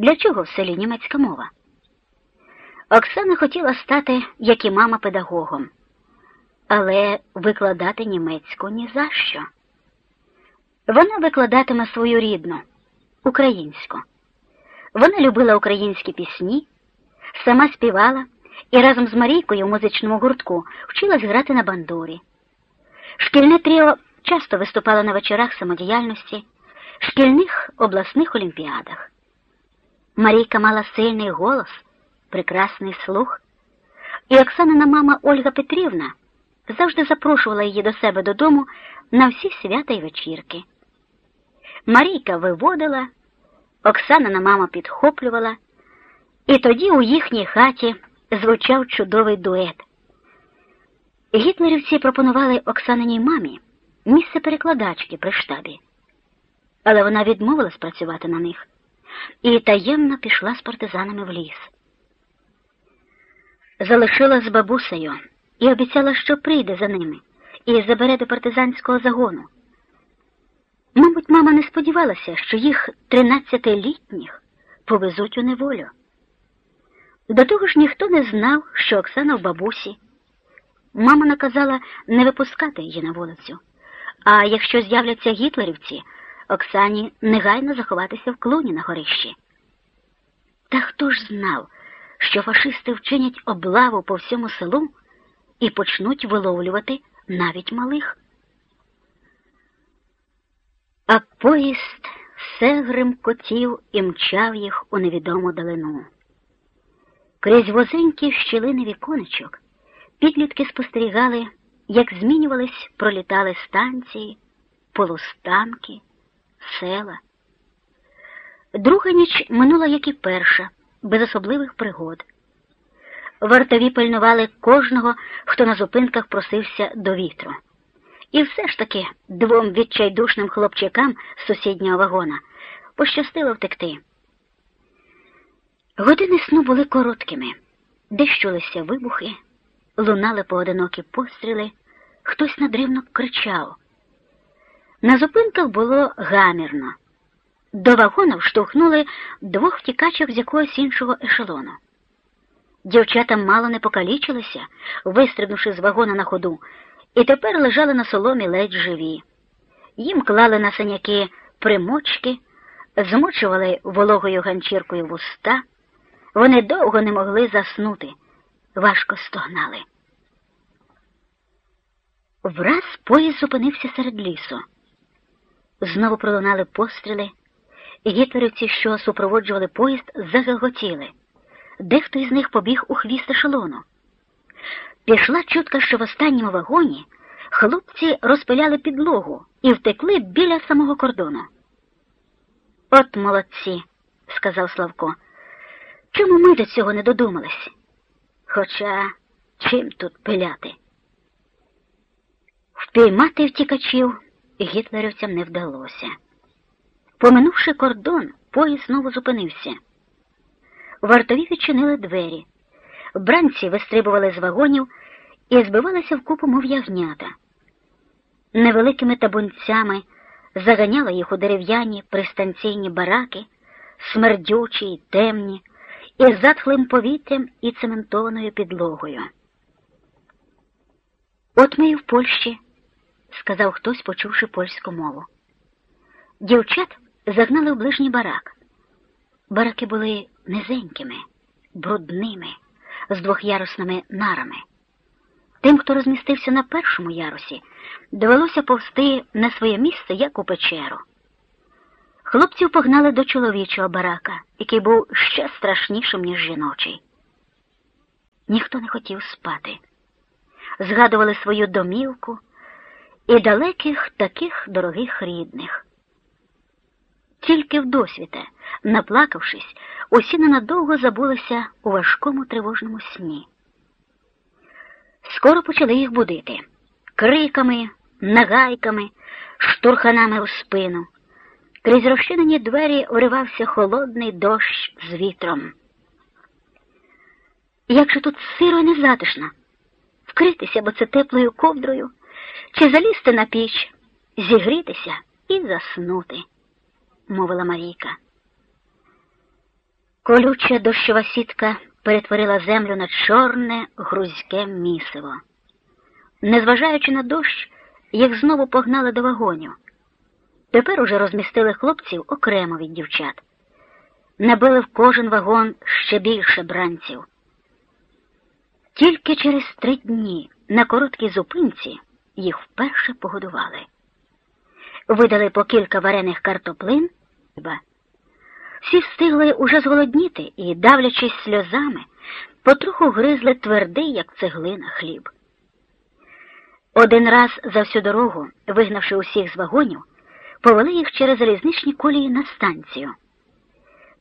Для чого в селі німецька мова? Оксана хотіла стати, як і мама, педагогом, але викладати німецьку ні за що. Вона викладатиме свою рідну, українську. Вона любила українські пісні, сама співала і разом з Марійкою в музичному гуртку вчилась грати на бандурі. Шкільне тріо часто виступало на вечорах самодіяльності, шкільних обласних олімпіадах. Марійка мала сильний голос, прекрасний слух, і Оксанина мама Ольга Петрівна завжди запрошувала її до себе додому на всі свята й вечірки. Марійка виводила, Оксанина мама підхоплювала, і тоді у їхній хаті звучав чудовий дует. Гітлерівці пропонували Оксаниній мамі місце перекладачки при штабі, але вона відмовилась працювати на них і таємно пішла з партизанами в ліс. Залишила з бабусею і обіцяла, що прийде за ними і забере до партизанського загону. Мабуть, мама не сподівалася, що їх тринадцятилітніх повезуть у неволю. До того ж ніхто не знав, що Оксана в бабусі. Мама наказала не випускати її на вулицю, а якщо з'являться гітлерівці, Оксані негайно заховатися в клуні на горищі. Та хто ж знав, що фашисти вчинять облаву по всьому селу і почнуть виловлювати навіть малих? А поїзд все гримкотів і мчав їх у невідому далину. Крізь возенькі щілини віконечок підлітки спостерігали, як змінювались, пролітали станції, полустанки, села. Друга ніч минула, як і перша, без особливих пригод. Вартові пильнували кожного, хто на зупинках просився до вітру. І все ж таки двом відчайдушним хлопчикам з сусіднього вагона пощастило втекти. Години сну були короткими, десь чулися вибухи, лунали поодинокі постріли, хтось надривно кричав. На зупинках було гамірно. До вагона вштовхнули двох втікачок з якогось іншого ешелону. Дівчата мало не покалічилися, вистрибнувши з вагона на ходу, і тепер лежали на соломі ледь живі. Їм клали на саняки примочки, змочували вологою ганчіркою вуста. Вони довго не могли заснути, важко стогнали. Враз поїзд зупинився серед лісу. Знову пролунали постріли, і гітлерівці, що супроводжували поїзд, загелготіли. Дехто із них побіг у хвіст ешелону. Пішла чутка, що в останньому вагоні хлопці розпиляли підлогу і втекли біля самого кордону. От молодці, сказав Славко. Чому ми до цього не додумались? Хоча чим тут пиляти? Впіймати втікачів гітлерівцям не вдалося. Поминувши кордон, поїзд знову зупинився. Вартові відчинили двері. Бранці вистрибували з вагонів і збивалися в купу, мов ягнята. Невеликими табунцями заганяли їх у дерев'яні пристанційні бараки, смердючі й темні, із затхлим повітрям і цементованою підлогою. От ми і в Польщі, сказав хтось, почувши польську мову. Дівчат загнали в ближній барак. Бараки були низенькими, брудними, з двохярусними нарами. Тим, хто розмістився на першому ярусі, довелося повсти на своє місце, як у печеру. Хлопців погнали до чоловічого барака, який був ще страшнішим, ніж жіночий. Ніхто не хотів спати. Згадували свою домівку і далеких таких дорогих рідних. Тільки вдосвіте, наплакавшись, усі ненадовго забулися у важкому тривожному сні. Скоро почали їх будити криками, нагайками, штурханами у спину. Крізь розчинені двері уривався холодний дощ з вітром. Як же тут сиро і незатишно, вкритися, бо це теплою ковдрою, чи залізти на піч, зігрітися і заснути, мовила Марійка. Колюча дощова сітка перетворила землю на чорне грузьке місиво. Незважаючи на дощ, їх знову погнали до вагонів. Тепер уже розмістили хлопців окремо від дівчат. Набили в кожен вагон ще більше бранців. Тільки через три дні на короткій зупинці їх вперше погодували. Видали по кілька варених картоплин. Всі встигли уже зголодніти і, давлячись сльозами, потроху гризли твердий, як цеглина, хліб. Один раз за всю дорогу, вигнавши усіх з вагонів, повели їх через залізничні колії на станцію.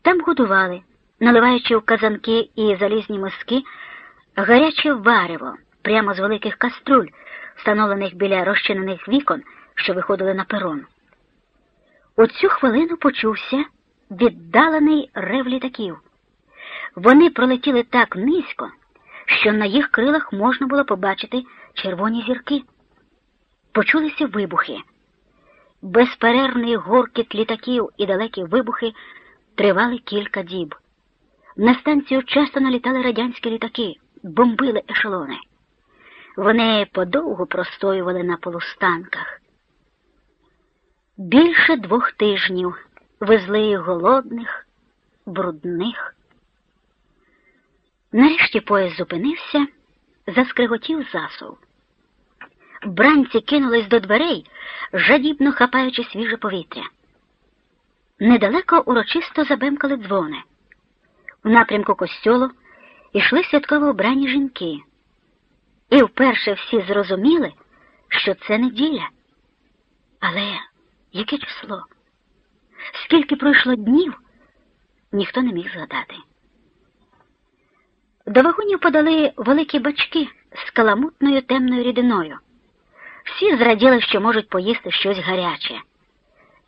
Там годували, наливаючи в казанки і залізні миски гаряче варево прямо з великих каструль, встановлених біля розчинених вікон, що виходили на перон. У цю хвилину почувся віддалений рев літаків. Вони пролетіли так низько, що на їх крилах можна було побачити червоні зірки. Почулися вибухи. Безперервний горкіт літаків і далекі вибухи тривали кілька діб. На станцію часто налітали радянські літаки, бомбили ешелони. Вони подовго простоювали на полустанках. Більше двох тижнів везли їх голодних, брудних. Нарешті поїзд зупинився, заскриготів засув. Бранці кинулись до дверей, жадібно хапаючи свіже повітря. Недалеко урочисто забемкали дзвони. В напрямку костьолу йшли святково обрані жінки. І вперше всі зрозуміли, що це неділя. Але яке число? Скільки пройшло днів, ніхто не міг згадати. До вагонів подали великі бачки з каламутною темною рідиною. Всі зраділи, що можуть поїсти щось гаряче.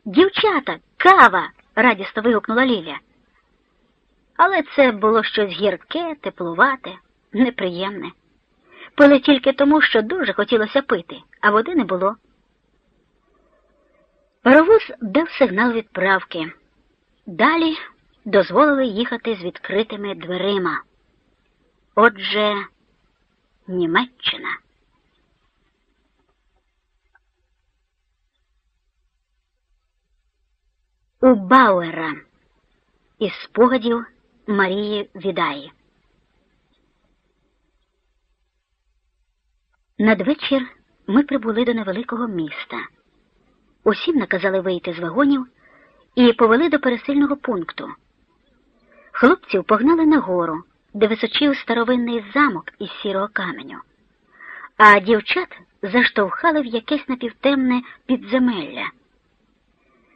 Дівчата, кава! радісно вигукнула Ліля. Але це було щось гірке, теплувате, неприємне. Пили тільки тому, що дуже хотілося пити, а води не було. Паровоз дав сигнал відправки. Далі дозволили їхати з відкритими дверима. Отже, Німеччина. У Бауера із спогадів Марії Відаї. Надвечір ми прибули до невеликого міста. Усім наказали вийти з вагонів і повели до пересильного пункту. Хлопців погнали нагору, де височив старовинний замок із сірого каменю, а дівчат заштовхали в якесь напівтемне підземелля.